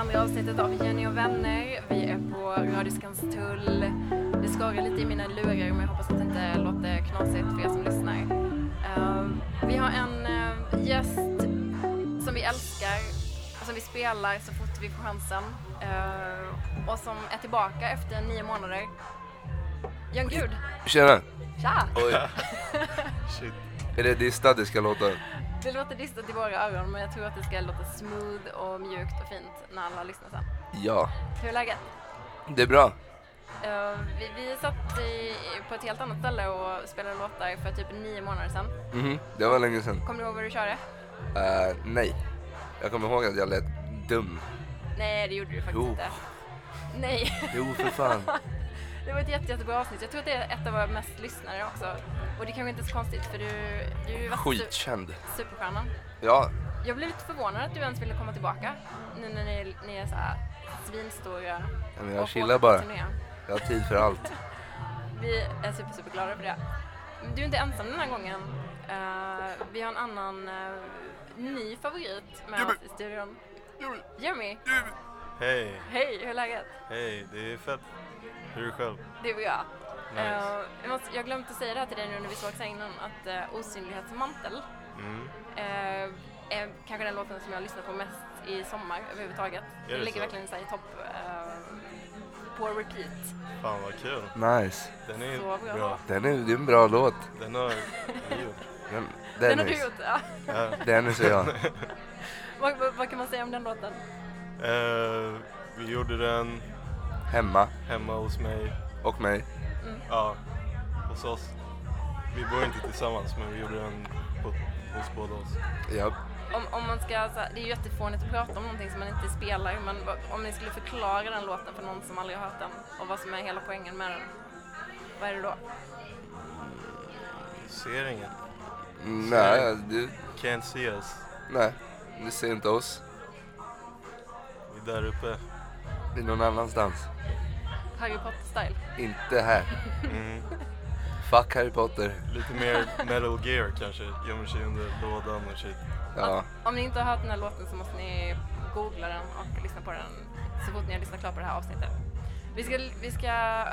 andra avsnittet av Jenny och vänner. Vi är på Radio Skanstull. Det skorrar lite i mina lurar men jag hoppas att det inte låter knasigt för er som lyssnar. Eh, vi har en eh, gäst som vi älskar och som vi spelar så fort vi får chansen. Eh, och som är tillbaka efter nio månader. Jan Gud, Tjena! tja! Oj, Shit. är det distad det ska låta? Det låter distat i våra öron men jag tror att det ska låta smooth och mjukt och fint när alla lyssnar sen. Ja, Hur är läget? det är bra. Eh, vi, vi satt i, på ett helt annat ställe och spelade låtar för typ nio månader sedan. Mhm, det var länge sedan. Kommer du ihåg vad du körde? Eh, nej, jag kommer ihåg att jag lät dum. Nej, det gjorde du faktiskt Jo. inte. Nej, Jo, för fan. det var ett jätte, jättebra avsnitt. Jag tror att det är ett av våra mest lyssnare också. Och det kanske inte är så konstigt för du, du är ju Skitkänd. superstjärnan. Ja, Jag blev lite förvånad att du ens ville komma tillbaka nu när ni, ni är så här svinstora. men jag chillar bara. turné. Jag har tid för allt. Vi är super, super glada för det. Du är inte ensam den här gången. Eh, vi har en annan eh, ny favorit med oss i studion. Jimmy, Hej, hej, hur är läget? hej, det är fett. Hur är det själv? Det är bra. Nice. Eh, jag, måste, jag glömde att säga det här till dig nu när vi sågs här innan att uh, Osynlighetsmantel Mm. eh, är kanske den låten som jag har lyssnat på mest i sommar överhuvudtaget. Är Den det ligger så? verkligen så här i topp på repeat. Fan vad kul. Nice. Den är Så bra. bra. Den är, det är en bra låt. Den har vi gjort. Den, Den har Dennis. du gjort, ja. Ja. Dennis och jag. vad, vad, vad kan man säga om den låten? Eh, vi gjorde den Hemma. hemma hos mig. Och mig. Ja, hos oss. Vi bor inte tillsammans men vi gjorde den på, hos båda oss. Ja. Om, om man ska, så här, det är ju jättefånigt att prata om någonting som man inte spelar, men vad, om ni skulle förklara den låten för någon som aldrig har hört den och vad som är hela poängen med den, vad är det då? Ser inget. Nej, du, Can't see us. nej. Du ser inte oss. Där uppe. Vi är någon annanstans. Harry Potter-style. Inte här. Mm. Fuck Harry Potter. Lite mer metal gear kanske. Gömmer sig under lådan och shit. Ja. Om ni inte har hört den här låten så måste ni googla den och lyssna på den så fort ni har lyssnat klart på det här avsnittet. Vi ska, vi ska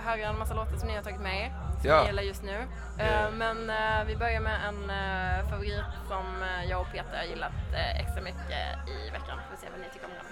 höra en massa låtar som ni har tagit med er, som Ja. gillar just nu. Eh, men eh, vi börjar med en eh, favorit som eh, jag och Peter har gillat extra mycket i veckan. Får se vad ni tycker om den.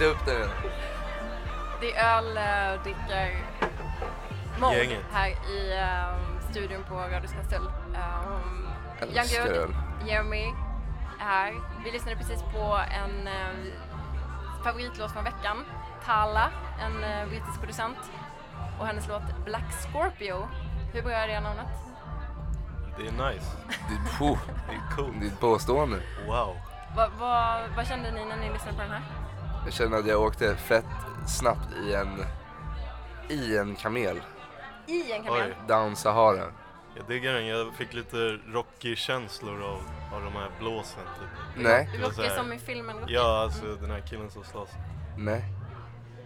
Druckit upp den redan. Det är öl, äh, dricker mode Gänget. här i äh, studion på Radio Skanstull. Um, Älskar Young öl. Good, Jeremy är här. Vi lyssnade precis på en äh, favoritlåt från veckan. Tala, en äh, brittisk producent. Och hennes låt Black Scorpio. Hur bra är det namnet? Det är nice. Det, puh, Det är coolt. ditt påstående. Wow. Vad vad- vad kände ni när ni lyssnade på den här? Jag känner att jag åkte fett snabbt i en, i en kamel. I en kamel? Oj. Down Sahara. Jag diggar den. Jag fick lite Rocky-känslor av, av de här blåsen. Typ. Nej, Det var så Rocky här- som i filmen Rocky? Ja, alltså den här killen som slåss. nej,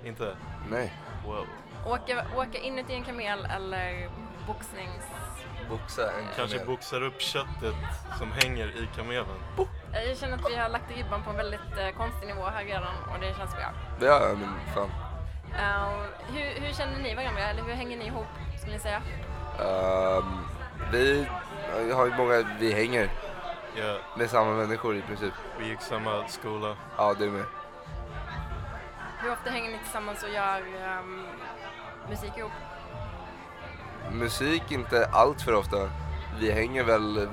Inte? nej. Wow. Åka, åka inuti en kamel eller boxnings... Boxa en Kanske kamel. boxar upp köttet som hänger i kamelen. Jag känner att vi har lagt ribban på en väldigt eh, konstig nivå här redan och det känns bra. Ja, men fan. Eh, hur, hur känner ni varandra eller hur hänger ni ihop skulle ni säga? Ehm, vi har ju många, vi hänger Ja, med samma människor i princip. vi gick samma skola. Ja, du med. Hur ofta hänger ni tillsammans och gör ehm, musik ihop? Musik inte allt för ofta. Vi hänger väl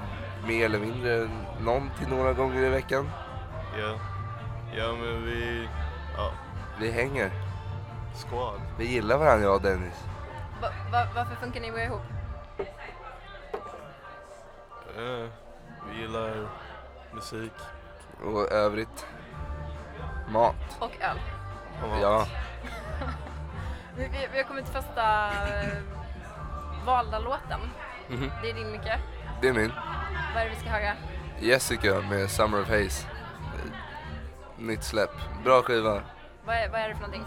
mer eller mindre någon till några gånger i veckan. Ja. Ja, men vi... Ja, Vi hänger. squad. Vi gillar varandra jag och Dennis. Va, va, varför funkar ni bra ihop? Eh, vi gillar musik Och övrigt. Mat. Och öl. och mat. Ja. Vi, vi, vi har kommit till första eh, valda låten. Mhm. Det är din Micke. Det är min. Vad är det vi ska höra? Jessica med Summer of Haze. Nytt släpp. Bra skiva. Vad är, vad är det för någonting?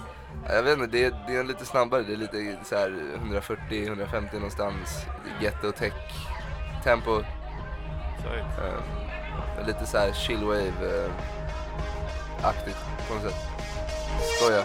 Jag vet inte, det är, det är lite snabbare. Det är lite så här 140-150 någonstans. Ghetto tech tempo. Eh, lite så här chillwave eh, på något sätt. Skoja.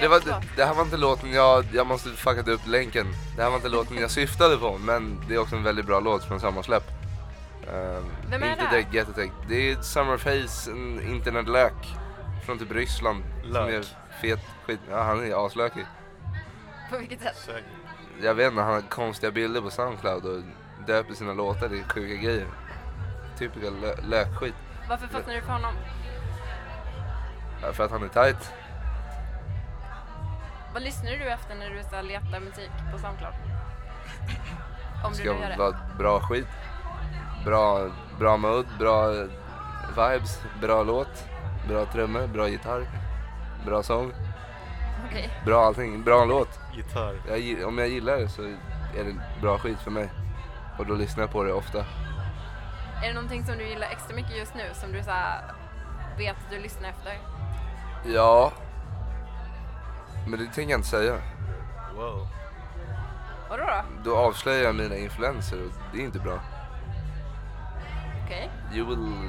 Nej, det, var, det, här var inte låten jag, jag måste fuckat upp länken. Det här var inte låten jag syftade på, men det är också en väldigt bra låt från samma släpp. Ehm, Vem är inte det? direkt jättetänkt. Det är Summerface, en internetlök från typ Ryssland. Som Lök. är fet skit. Ja, han är aslökig. På vilket sätt? Säkert. Jag vet inte, han har konstiga bilder på Soundcloud och döper sina låtar till sjuka grejer. Typiska lö- lökskit. Varför fastnade du för honom? Ja, För att han är tight. Vad lyssnar du efter när du så letar musik på Soundcloud? Om Det du ska nu gör det. vara bra skit. Bra, bra mode, bra vibes, bra låt, bra trummor, bra gitarr, bra sång, Okej. bra allting, bra låt. Gitarr. Jag, gi- om jag gillar det så är det bra skit för mig. Och då lyssnar jag på det ofta. Är det någonting som du gillar extra mycket just nu som du så här vet att du lyssnar efter? Ja. Men det tänker jag inte säga. Wow. Vadå då? Då avslöjar jag mina influenser och det är inte bra. Okej. You will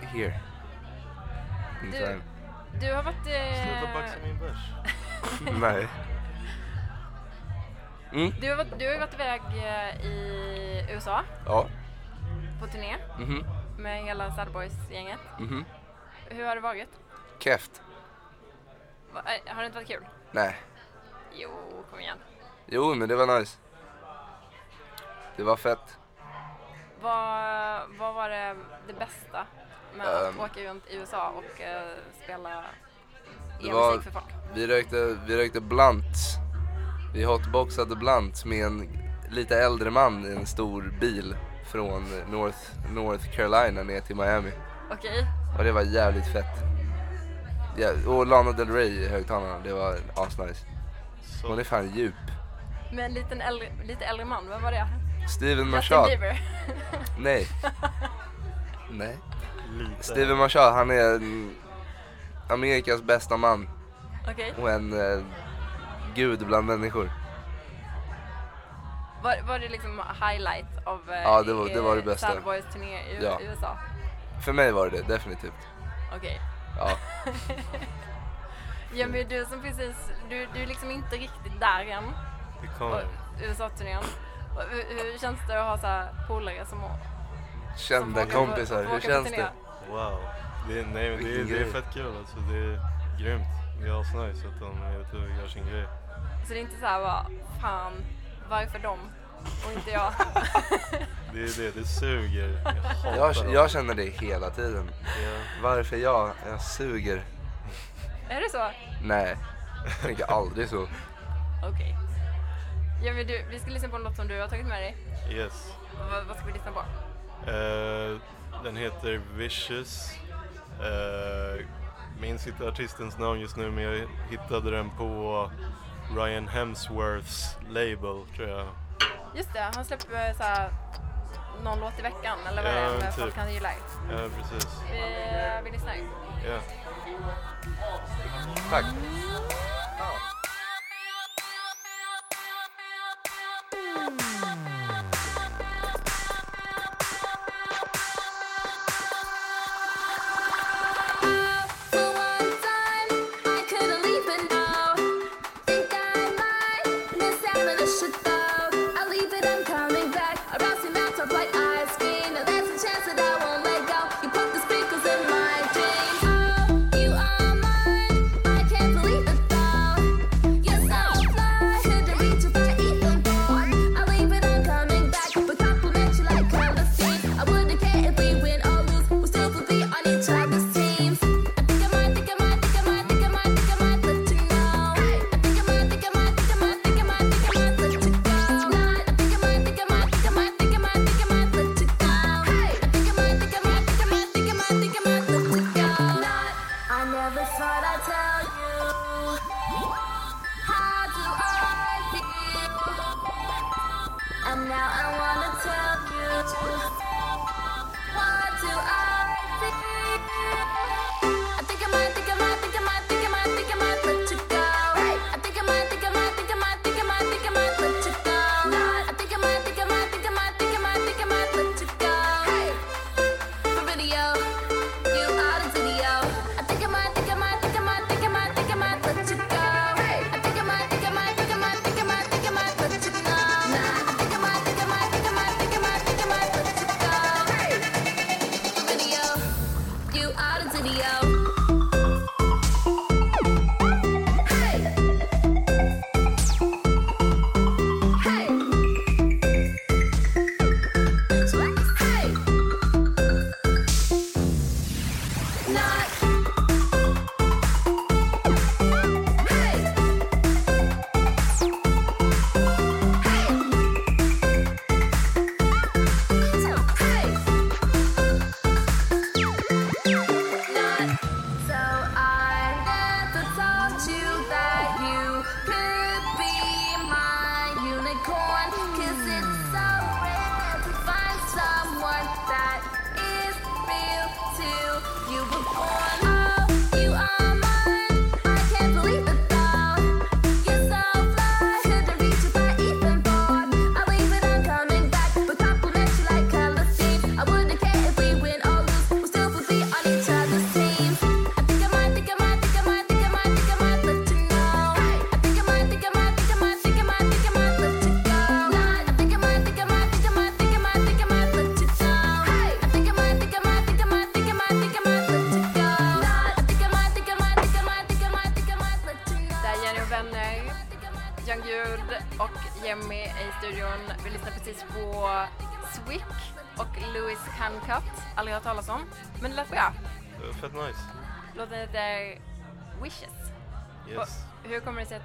hear. In Du- time. Du har varit... Sluta Eh, baxa min bärs. Nej. Mm. du, har varit, du har ju varit iväg eh, i USA Ja. på turné Mhm. med hela Sad Boys-gänget. Mhm. Hur har det varit? Keft. Va, eh, har det inte varit kul? Nej. Jo, kom igen. Jo, men det var nice. Det var fett. Vad, vad var det, det bästa med att Ehm. åka runt i USA och eh, spela Det var- e-musik för folk? Vi rökte, vi rökte blunt. Vi hotboxade blunt med en lite äldre man i en stor bil från North, North Carolina ner till Miami. Okej, Och det var jävligt fett. Ja, och Lana Del Rey i högtalarna, det var asnice. Så. Hon är fan djup. med en liten äldre, lite äldre man, vem var det? Steven. Bieber? Nej. Nej. Lite. Steven Marshall, han är Amerikas bästa man Okej, och en eh, gud bland människor. var, var det liksom highlight av eh, Ja, det var- det var det bästa. Sad Boys turné i Ja. USA? För mig var det det, definitivt. Okej. Ja. Ja men du som precis, du, du är liksom inte riktigt där än, Det kommer. USA-turnén. Hur, hur känns det att ha så här polare som, som Kända på- kompisar, hur känns det? Wow. Det är, nej men det, är- det är fett kul alltså. Det är grymt. Det är asnice att de är ute och gör sin grej. Så det är inte så här bara, fan, varför dem och inte jag? Det är det, det suger. Jag Jag, dem. jag känner det hela tiden. Ja. Varför jag? Jag suger. är det så? Nej, jag tänker aldrig så. Okej. Ja men du, vi ska lyssna på en låt som du har tagit med dig. Yes. Vad, vad ska vi lyssna på? Eh, den heter Vicious. Uh, minns inte artistens namn just nu men jag hittade den på Ryan Hemsworths label tror jag. Just det, han släpper så här någon låt i veckan eller vad Ja, är det typ. folk kan gilla? Ja precis. Vi, vi lyssnar. Ja. Tack. For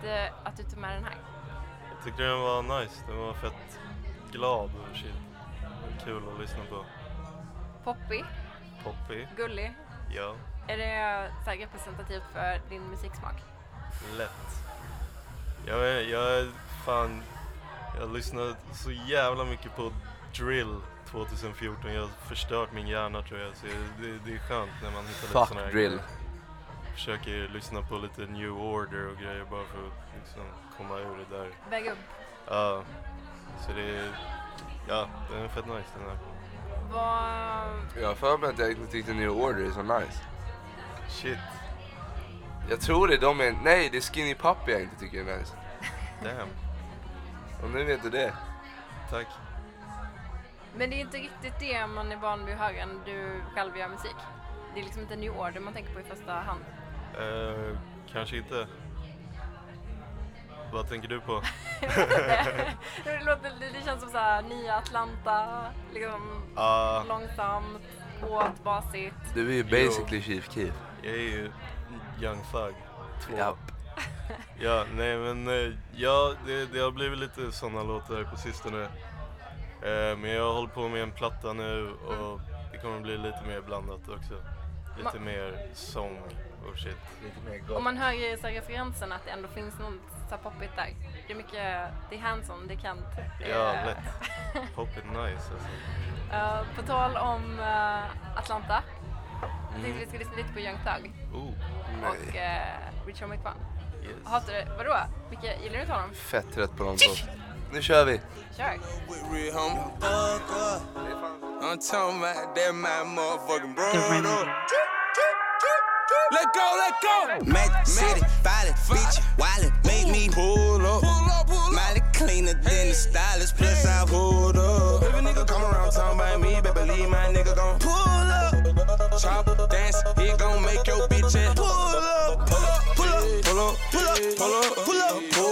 att, du- att du tog med den här? Jag tyckte den var nice. Den var fett glad och var Kul att lyssna på. Poppy, Poppy. gullig. Ja. Är det så här representativt för din musiksmak? Lätt. Jag vet jag är fan... Jag lyssnade så jävla mycket på drill 2014. Jag har förstört min hjärna tror jag. Så det, det är skönt när man hittar lite Fuck såna här drill. grejer. Försöker lyssna på lite new order och grejer bara för att liksom komma ur det där. Väg upp. Ja. Så det är... Ja, den är fett nice den här. Vad... Jag har för mig att jag inte tyckte New Order är så nice. Shit. Jag tror det, de är... Nej, det är Skinny Puppy jag inte tycker är nice. Damn. Och nu vet du det. Tack. Men det är inte riktigt det man är van vid att höra när du själv gör musik. Det är liksom inte New Order man tänker på i första hand. Eh, kanske inte. Vad tänker du på? det, låter, det, känns som så här, nya Atlanta, liksom Ah, långsamt, hårt, basigt. Du är ju basically Chief Keef. jag är ju Young Thug 2. Japp. Ja, nej men eh, ja, det, det har blivit lite sådana låtar på sistone. Eh, men jag håller på med en platta nu och det kommer bli lite mer blandat också. Lite Ma- mer sång och shit. Och man hör ju så här referensen att det ändå finns något så här poppigt där. Det är mycket, det är Hanson, det är Kent. det Ja, är- lätt. Pop it nice alltså. Eh, på tal om eh, Atlanta. Jag tänkte vi ska lyssna lite på Young Thug Oh, och uh, Richard McVan. yes. Hatar du, vadå? Vilka, gillar du inte honom? Fett trött på de två. Nu kör vi. Kör! with let go, let go. Met City, violent, bitch, wildin', Make me pull up. Pull up, pull up. Miley cleaner hey. than the stylist, plus hey. I pulled up. If nigga come around talking about me, better leave my nigga gon' pull up. Chop, dance, he gon' make your bitch and pull up. Pull up, pull up, pull up, pull up, pull up, pull up. Pull up. Pull up.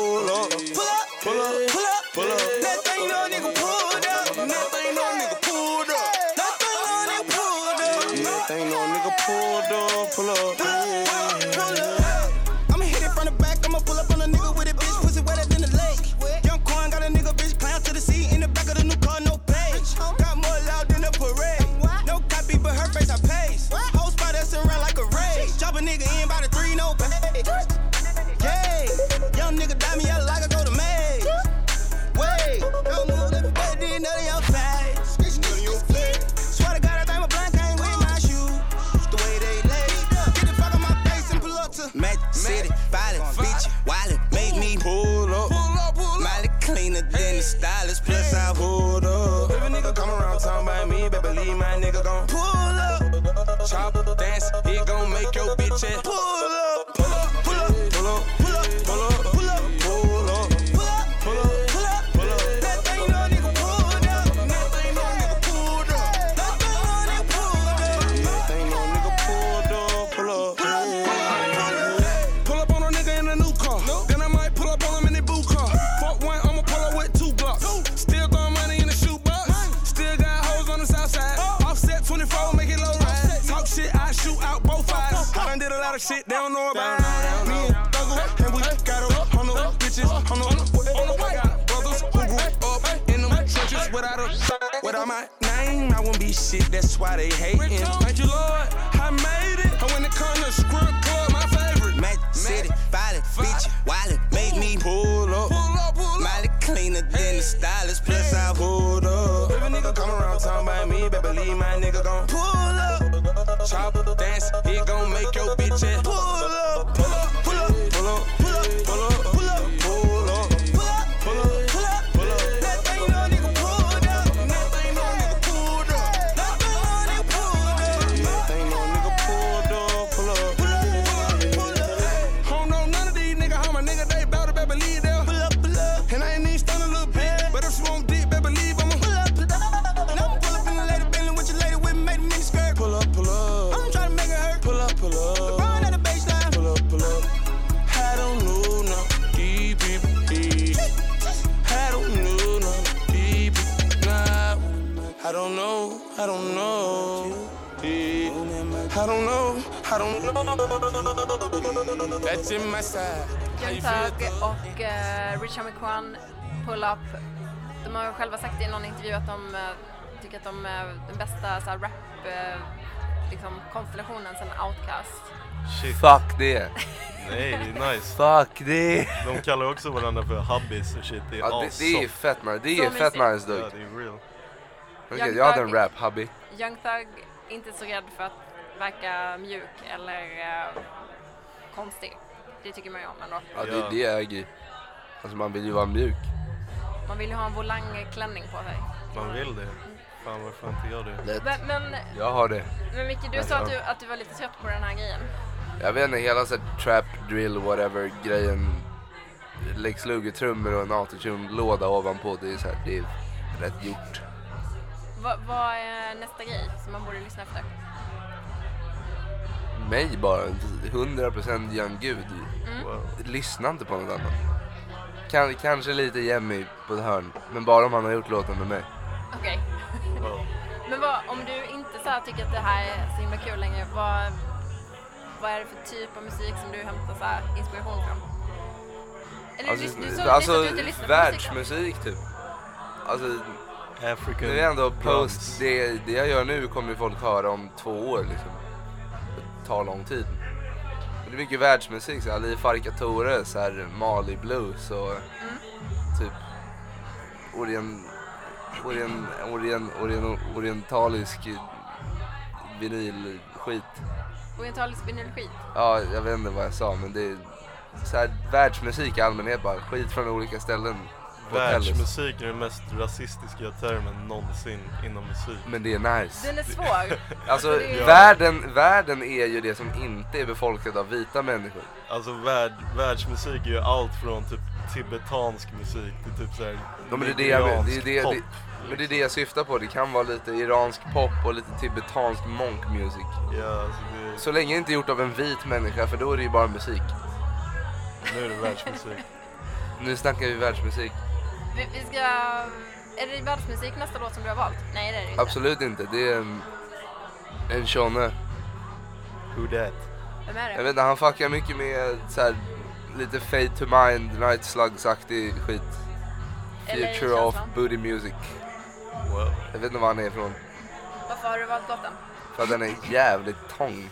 I don't know. I don't know, I don't know. That's in my side. Thug och uh, Richard McQuan, Pull Up. De har själva sagt i någon intervju att de eh, tycker att de är den bästa så här, rap eh, liksom, konstellationen sen Outcast. Shit. Fuck det. Nej, det är nice. Fuck det. De kallar också varandra för hubbies och shit. Det är Ja, det, det är fett man. Det Så är fett nice Ja, dock. det är real. Okej, jag hade en rap hubby. Young Thug, inte så rädd för att verka mjuk eller eh, konstig. Det tycker man ju om ändå. Ja, det, det är jag Alltså man vill ju vara mjuk. Man vill ju ha en volangklänning på sig. Man vill det. Fan varför inte jag det? Lätt. Men, men, Jag har det. men Micke, du Ja, sa att du, att du var lite trött på den här grejen. Jag vet inte, hela så här trap, drill, whatever grejen. Lex Luger-trummor och en autotune-låda ovanpå. Det är så här, det är rätt gjort. Va, vad är nästa grej som man borde lyssna efter? Mig bara, 100% Young Gud. Wow. Lyssna inte på något annat. Kan, kanske lite Jemmy på ett hörn, men bara om han har gjort låten med mig. Okej. Wow. Men vad, om du inte så tycker att det här är så himla kul längre, vad, vad är det för typ av musik som du hämtar så inspiration från? Eller Alltså, du, du sa alltså du inte lyssnar på musik. världsmusik typ. Alltså African nu är ändå post, det, det jag gör nu kommer ju folk höra om två år liksom. Det tar lång tid. Men det är mycket världsmusik, så här, Ali Farka Tore, så här Mali Blues och Mm. typ orient, orient, orient, orient, orientalisk vinylskit. Orientalisk vinylskit. Ja, jag vet inte vad jag sa men det är så här, världsmusik i allmänhet bara. Skit från olika ställen. Världsmusik är den mest rasistiska termen någonsin inom musik. Men det är nice. Den är svår. Alltså det är- världen, världen är ju det som inte är befolkat av vita människor. Alltså värld, världsmusik är ju allt från typ tibetansk musik till typ såhär Ja, men det är det, jag, det, är nigeriansk det, pop. det, men det är det jag syftar på. Det kan vara lite iransk pop och lite tibetansk monk music. Ja, alltså det, Så länge det inte är gjort av en vit människa för då är det ju bara musik. nu är det världsmusik. Nu snackar vi världsmusik. Vi, vi ska... Är det världsmusik nästa låt som du har valt? Nej, det är det inte. Absolut inte. Det är en, en tjonne. Who that? Vem är Jag det? vet inte, han fuckar mycket med så här, lite fade to mind, night slugs-aktig skit. Future of booty music. Wow. Jag vet inte var han är ifrån. Varför har du valt låten? För att den är jävligt tång.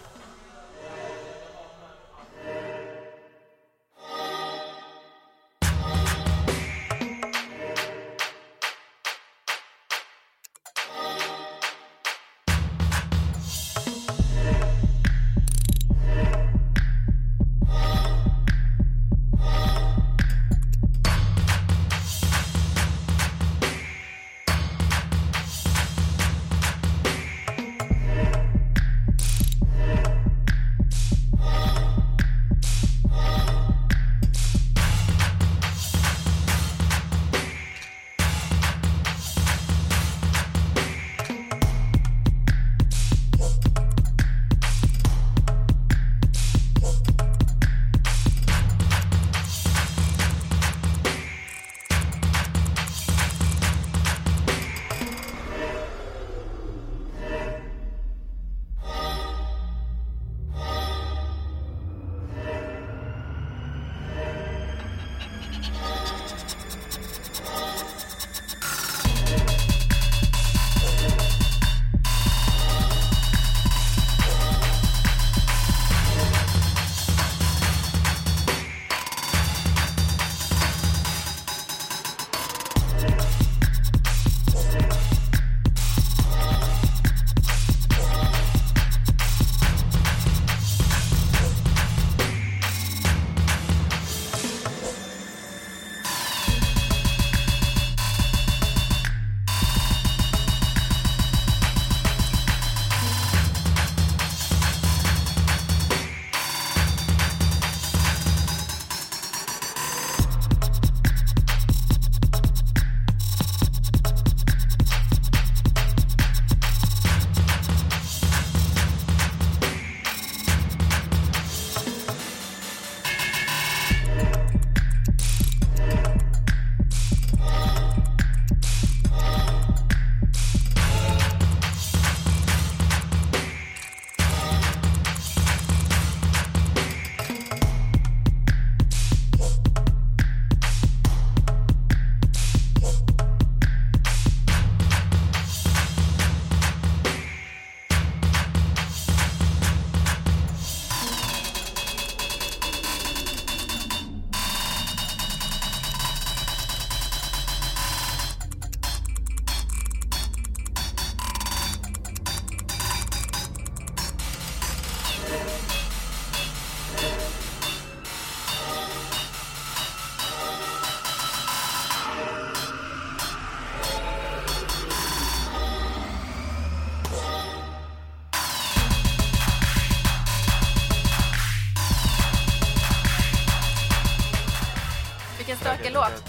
Vilken stökig låt.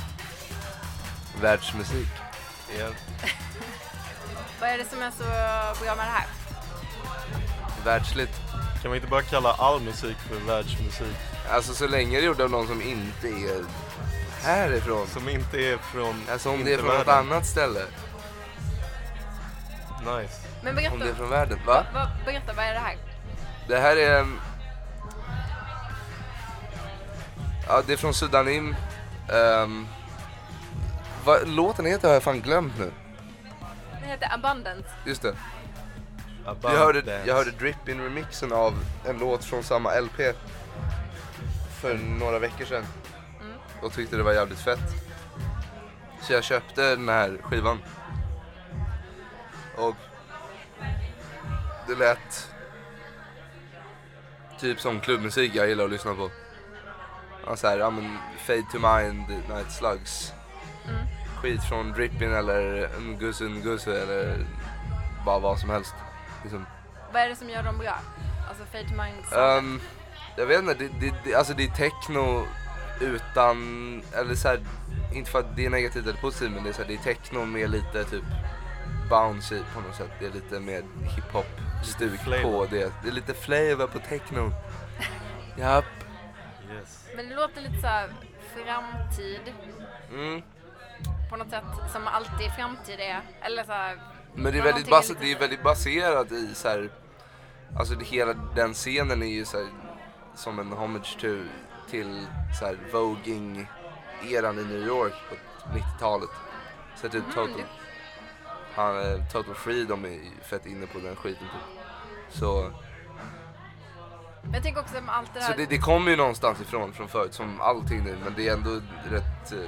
Världsmusik. Igen. Vad är det som är så bra med det här? Världsligt. Kan man inte bara kalla all musik för världsmusik? Alltså så länge det är gjort av någon som inte är härifrån. Som inte är från Alltså om det är från något annat ställe. Nice. Men Om det är berätta, från världen. Va? vad, berätta, vad är det här? Det här är... Ja, det är från Sudanim. Um, vad låten heter har jag fan glömt nu. Det heter Abundance. Just det. About Jag hörde, jag hörde Drip-In remixen av en låt från samma LP för några veckor sedan. Och tyckte det var jävligt fett. Så jag köpte den här skivan. Och det lät typ som klubbmusik jag gillar att lyssna på. Så här, ja men Fade to Mind, Night Slugs. Skit från Drippin eller Ngusu Ngusu eller bara vad som helst. Liksom. Vad är det som gör dem bra? Alltså Fade to Mind Ehm, jag vet inte, det, det, det, alltså det är techno utan, eller så här, inte för att det är negativt eller positivt men det är, så här, det är techno med lite typ bouncy på något sätt. Det är lite mer hiphop stuk flavor. på det. Det är lite flavor på techno. Japp. Yes. Men det låter lite så här framtid Mm. på något sätt som alltid framtid är. Eller så här, Men det är väldigt, bas- lite- det är väldigt baserat i så här, alltså det, hela den scenen är ju så här, som en homage to, till så här voging-eran i New York på 90-talet. Så typ Total, det- han, eh, Total Freedom är fett inne på den skiten typ. Så, jag tänker också med allt det så här. det, det kommer ju någonstans ifrån från förut som allting nu men det är ändå rätt eh,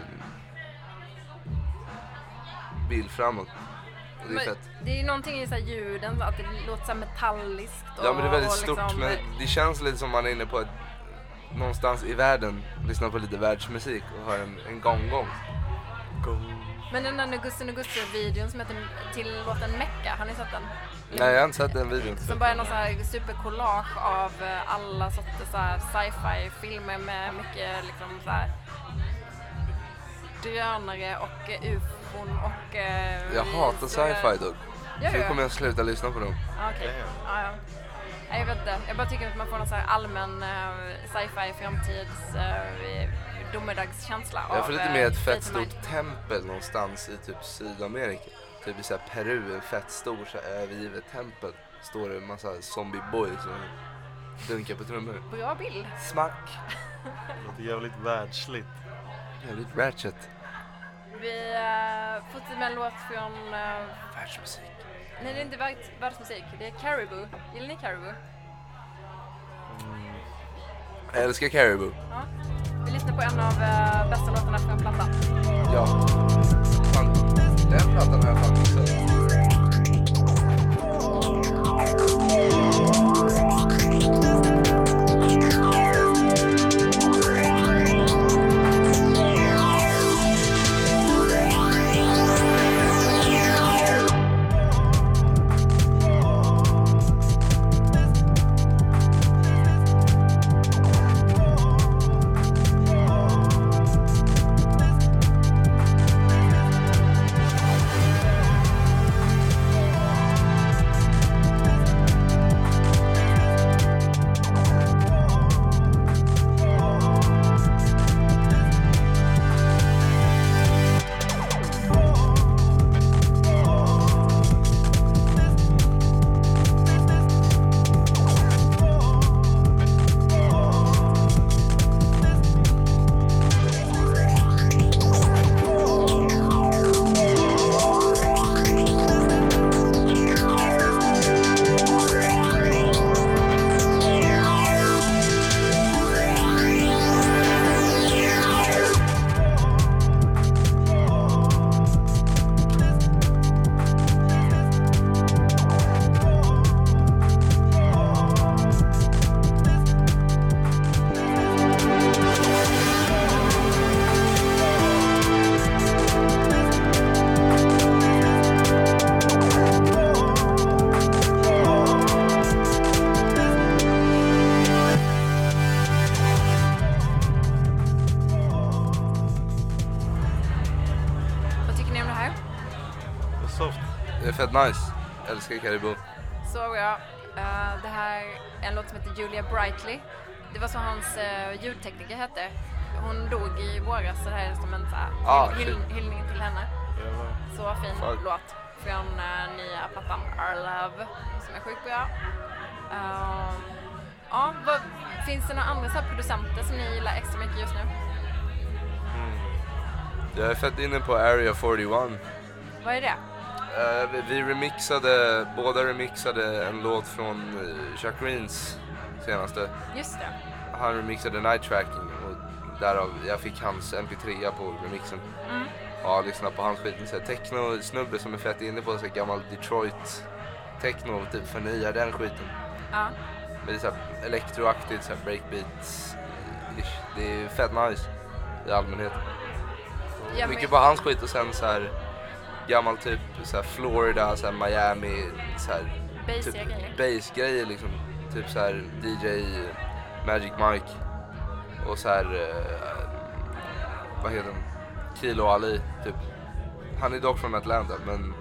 bil framåt. Och det är men fett. det är ju någonting i så här ljuden, att det låter så här metalliskt. Och, Ja men det är väldigt och stort liksom- men det känns lite som man är inne på ett, någonstans i världen, lyssnar på lite världsmusik och har en, en gång-gång. Men den där Nugusse Nugusse-videon som heter till låten Mecca, har ni sett den? Nej jag har inte sett den videon. Som bara är någon så här supercollage av eh, alla sorters så här sci-fi filmer med mycket liksom så här drönare och eh, ufon och... eh, Jag hatar sci-fi dock. Gör nu kommer jag sluta lyssna på dem. Ja, okej. Ja, ja. Nej, jag vet inte. Jag bara tycker att man får någon så här allmän eh, sci-fi framtids uh, domedagskänsla Jag av, får lite eh, mer ett fett stort tempel någonstans i typ Sydamerika. Typ i så här Peru, en fett stor så här övergivet tempel. Står det en massa zombie boys som dunkar på trummor. Bra bild. Smack! Det låter jävligt världsligt. Jävligt ratchet. Vi uh, fortsätter med en låt från... eh, Världsmusik. nej, det är inte världs, världsmusik. Det är Caribou. Gillar ni Caribou? Jag älskar Caribou. Ja. Vi lyssnar på en av eh, bästa låtarna från plattan. Ja. Fan, den plattan har jag fan missat. Fett nice. Älskar Caribou. Så bra. Eh, det här är en låt som heter Julia Brightly. Det var så hans uh, ljudtekniker hette. Hon dog i våras så det här är som en så här, Ah, hyll, hyll, hyllning till henne. Så fin Fuck. låt från eh, nya plattan Our Love som är sjukt bra. Ehm, ja, vad, finns det några andra så här producenter som ni gillar extra mycket just nu? Jag är fett inne på Area 41. Vad är det? Eh, vi- remixade, båda remixade en låt från uh, Chuck Greens senaste. Just det. Han remixade Night Tracking och därav jag fick hans mp3 på remixen. Mm. Ja, lyssna på hans skit. Här Techno-snubbe som är fett inne på så gammal Detroit techno och typ förnyar den skiten. Ja. Men det är så här elektroaktigt, så här breakbeats. ish. Det är fett nice i allmänhet. Men- Mycket på hans skit och sen så här gammal typ så Florida, så Miami, så här typ grejer. bass-grejer liksom. Typ så här DJ Magic Mike och så här eh, vad heter han? Kilo Ali typ. Han är dock från Atlanta men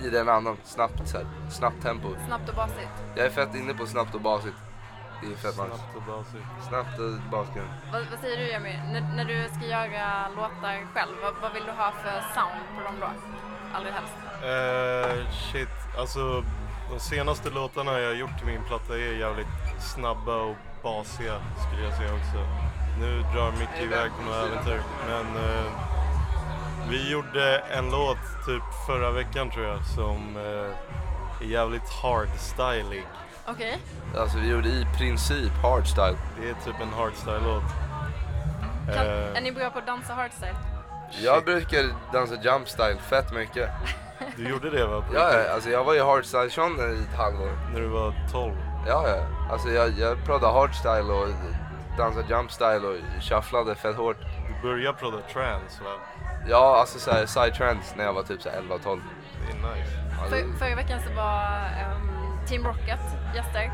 i den annan snabbt så här, snabbt tempo. Snabbt och basigt. Jag är fett inne på snabbt och basigt. Det är fett nice. Snabbt och basigt. Snabbt och basigt. Vad, vad säger du Jimmy? När, när du ska göra låtar själv, vad, vad vill du ha för sound på dem då? Allra helst. Eh, shit, alltså de senaste låtarna jag har gjort till min platta är jävligt snabba och basiga skulle jag säga också. Nu drar Micke iväg på några äventyr men eh, vi gjorde en låt typ förra veckan tror jag som eh, är jävligt hardstylig. Okej. Alltså vi gjorde i princip hardstyle. Det är typ en hardstyle-låt. Eh, Är ni bra på att dansa hardstyle? Jag brukar dansa jump style fett mycket. Du gjorde det va? På Ja, ja, alltså jag var ju hardstyle sean i ett halvår. När du var 12? Ja, ja. Alltså jag, jag pratade hardstyle och dansade jump style och shufflade fett hårt. Du började prodda trance va? Ja, alltså såhär side trends när jag var typ så här 11-12. Det är nice. Ja, För, förra veckan så var ehm, Team Rocket gäster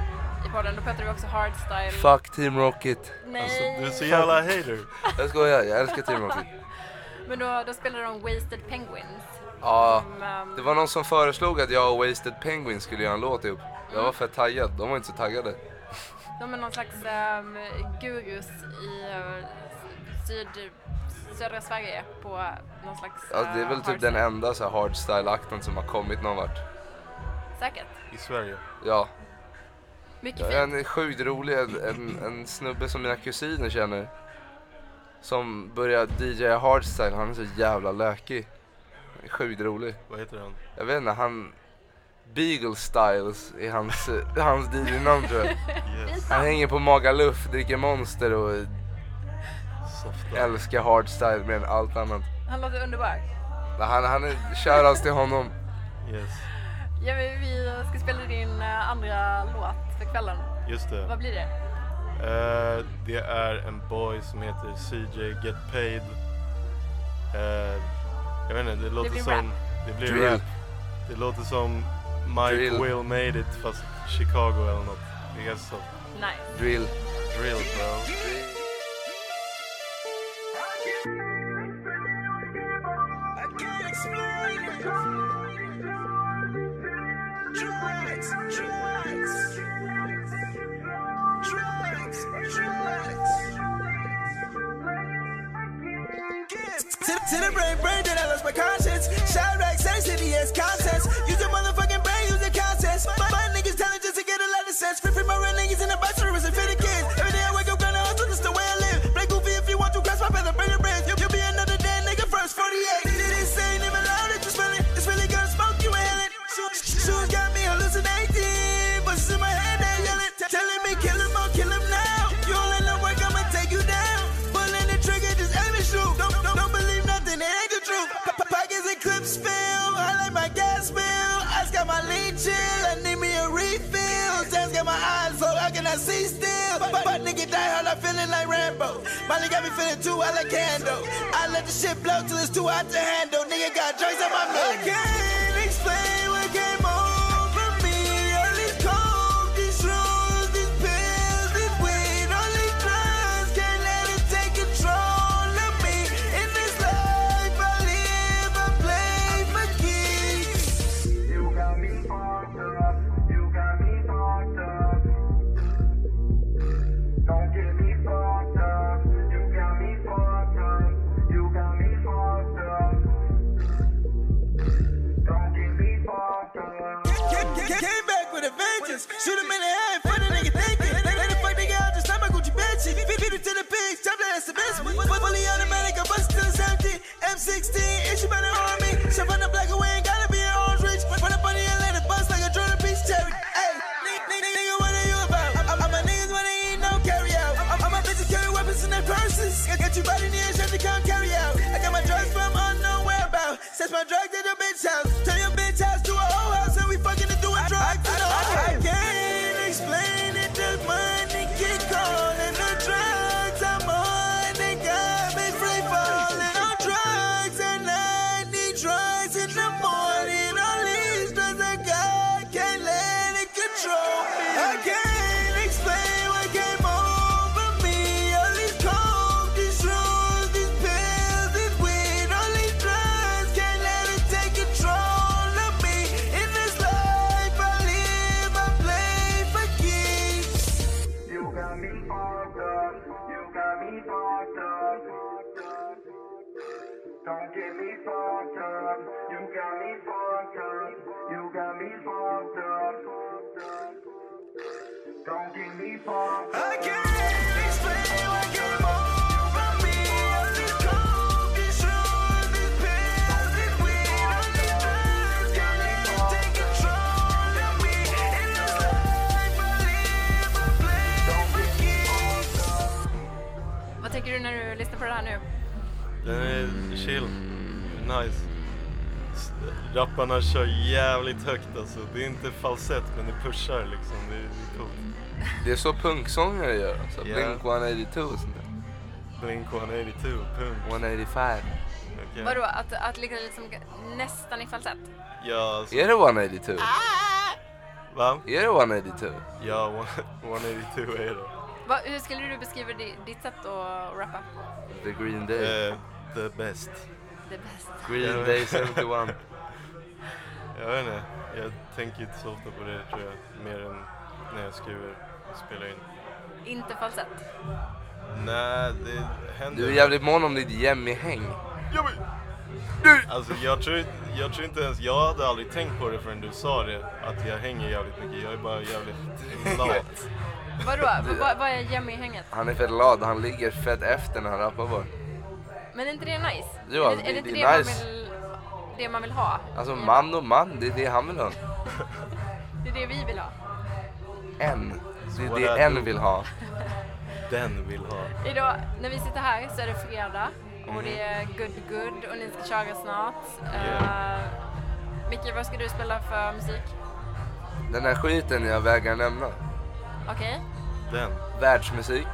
i podden. Då pratade vi också hardstyle. Fuck Team Rocket. Nej. Alltså, du är så jävla hater. Jag skojar, jag älskar Team Rocket. Men då, då spelade de Wasted Penguins. Ja, Som, ehm, det var någon som föreslog att jag och Wasted Penguin skulle göra en låt ihop. Jag var fett taggad, de var inte så taggade. De är någon slags um, gurus i uh, syd, södra Sverige på någon slags Ja, det är eh, väl typ hardstyle. den enda så här hardstyle-akten som har kommit någon vart. Säkert. I Sverige. Ja, Mycket Ja, fint. En är sjukt rolig, en, en, en snubbe som mina kusiner känner. Som börjar DJ hardstyle, han är så jävla lökig. Sjukt rolig. Vad heter han? Jag vet inte, han... Beagle Styles är hans, hans DJ-namn tror jag. Yes. Han hänger på Magaluf, dricker Monster och Softa. älskar hardstyle mer än allt annat. Han låter underbar. Han, han är shoutouts till honom. Yes. Ja, vi, vi ska spela din eh, andra låt för kvällen. Just det. Vad blir det? Eh, det är en boy som heter CJ Get Paid. Eh, jag vet inte, det låter som... rap. Det blir Drill. rap. Det låter som Mike Drill. Will Made It fast Chicago eller något. Det är så. Nice. Drill. Drill bro. I To, the brain, brain that I lost my conscience. Shot rack, say city as contents. Use a motherfucking brain, use the contents. My, my niggas telling just to get a lot of sense. Free, free my real niggas in the bachelor's and fitted kids. Got me feeling too hot like candle. I let the shit blow till it's too hot to handle. Nigga got drinks on my milk. I can't explain Den är chill. Nice. Rapparna kör jävligt högt alltså. Det är inte falsett men det pushar liksom. Det är, det är coolt. Det är så punksångare gör. Så Ja. Blink 182 och sånt där. Blink 182, punk. 185. Okej. Vadå, att, att liksom, liksom nästan i falsett? Ja, alltså, Är det 182? va? Är det 182? Ja, one- 182 är det. Va, hur skulle du beskriva di, ditt sätt att rappa? The Green Day. Eh, the best. Det bästa. Green. Day 71. Jag vet inte. Jag tänker inte så ofta på det tror jag. Mer än när jag skriver och spelar in. Inte falsett. Nej, det händer. Du är jävligt mån om ditt Jemmy-häng. Ja, men- Alltså jag tror, jag tror inte ens, jag hade aldrig tänkt på det förrän du sa det. Att jag hänger jävligt mycket. Jag är bara jävligt lat. Vadå, vad, vad, vad är Jemmy-hänget? Han är fett lad, han ligger fett efter när han rappar bara. Men är inte det nice? Jo, är, alltså, det, är det- det det det, är man nice. vill, det man vill ha? Alltså man och man, det är det han vill ha. Det är det vi vill ha. En. Det är det en vill ha. Den vill ha. Idag, när vi sitter här så är det fredag och Mm. det är good good och ni ska köra snart. Yeah. Uh, Micke, vad ska du spela för musik? Den här skiten jag vägrar nämna. Okej, Den. Världsmusik.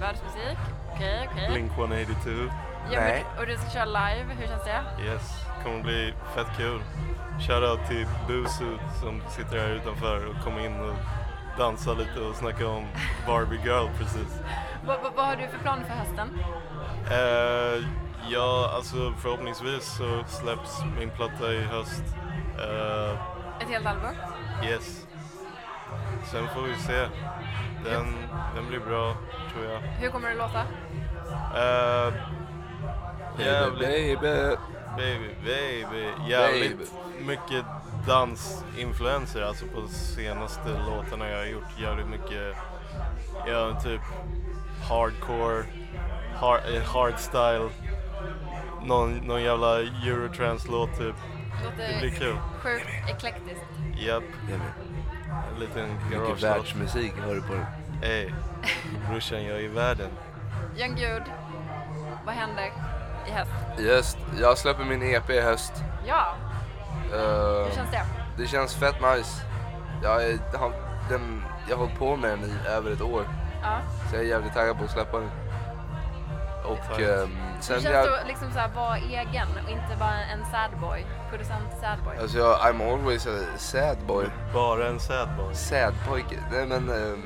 världsmusik. Okej, okej. Blink 182. Nej. Och du ska köra live, hur känns det? Yes. Kommer bli fett kul. Shoutout till Busu som sitter här utanför och kommer in och dansar lite och snackar om Barbie Girl precis. Vad- vad- vad har du för planer för hösten? Eh, ja, alltså förhoppningsvis så släpps min platta i höst. Eh, Ett helt album? yes. Sen får vi se. Den, den blir bra, tror jag. Hur kommer det låta? Eh, jävligt, Baby. baby, baby. Jävligt mycket dansinfluenser alltså på senaste låtarna jag har gjort. Jävligt mycket, ja typ hardcore, hard, eh, hardstyle, någon, någon jävla eurotrance-låt typ. Det blir kul. sjukt eklektiskt. Japp, Jimmy, en liten Mycket garagelåt. världsmusik hör du på den. Ey, brorsan jag är i världen. Young Gud, vad händer i höst? Just, jag släpper min EP i höst. Ja, Eh, hur känns det? Det känns fett nice. Jag, är, har, den, jag har hållit på med den i över ett år. Ja. Så jag är jävligt taggad på att släppa den. Och Tajt. ehm, Hur sen känns jag, det att liksom så här vara egen och inte bara en sad boy? Producent sad boy? alltså jag, I'm always a sad boy. Bara en sad boy. Sad pojke. Nej men, ehm,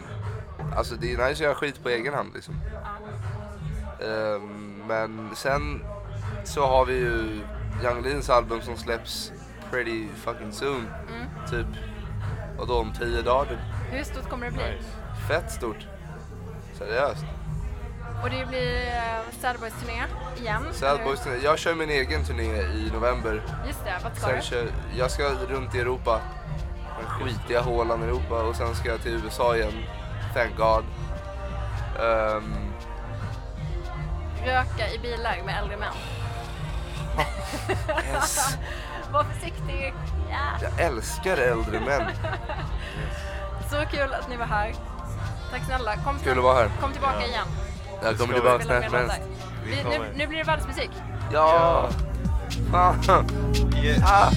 alltså det är nice att göra skit på egen hand liksom. Ja. Ehm, men sen så har vi ju Young Leans album som släpps pretty fucking soon. Mm. Typ, och då om tio dagar. Hur stort kommer det bli? Nice. Fett stort. Seriöst. Och det blir uh, Sad Boys turné igen? Sad? Boys turné. Jag kör min egen turné i november. Just det, vart ska Sen du? kör, jag ska runt i Europa. den skitiga hålan i Europa och sen ska jag till USA igen. Thank God. Ehm, Röka i bilar med äldre män. yes. Var försiktig. Ja. Jag älskar äldre män. Så kul att ni var här. Tack snälla. Kom, Kul att vara här. kom tillbaka Ja. igen. Jag kommer tillbaka när som helst. Nu, kommer. nu blir det världsmusik. Ja! Fan. Yes. Ah.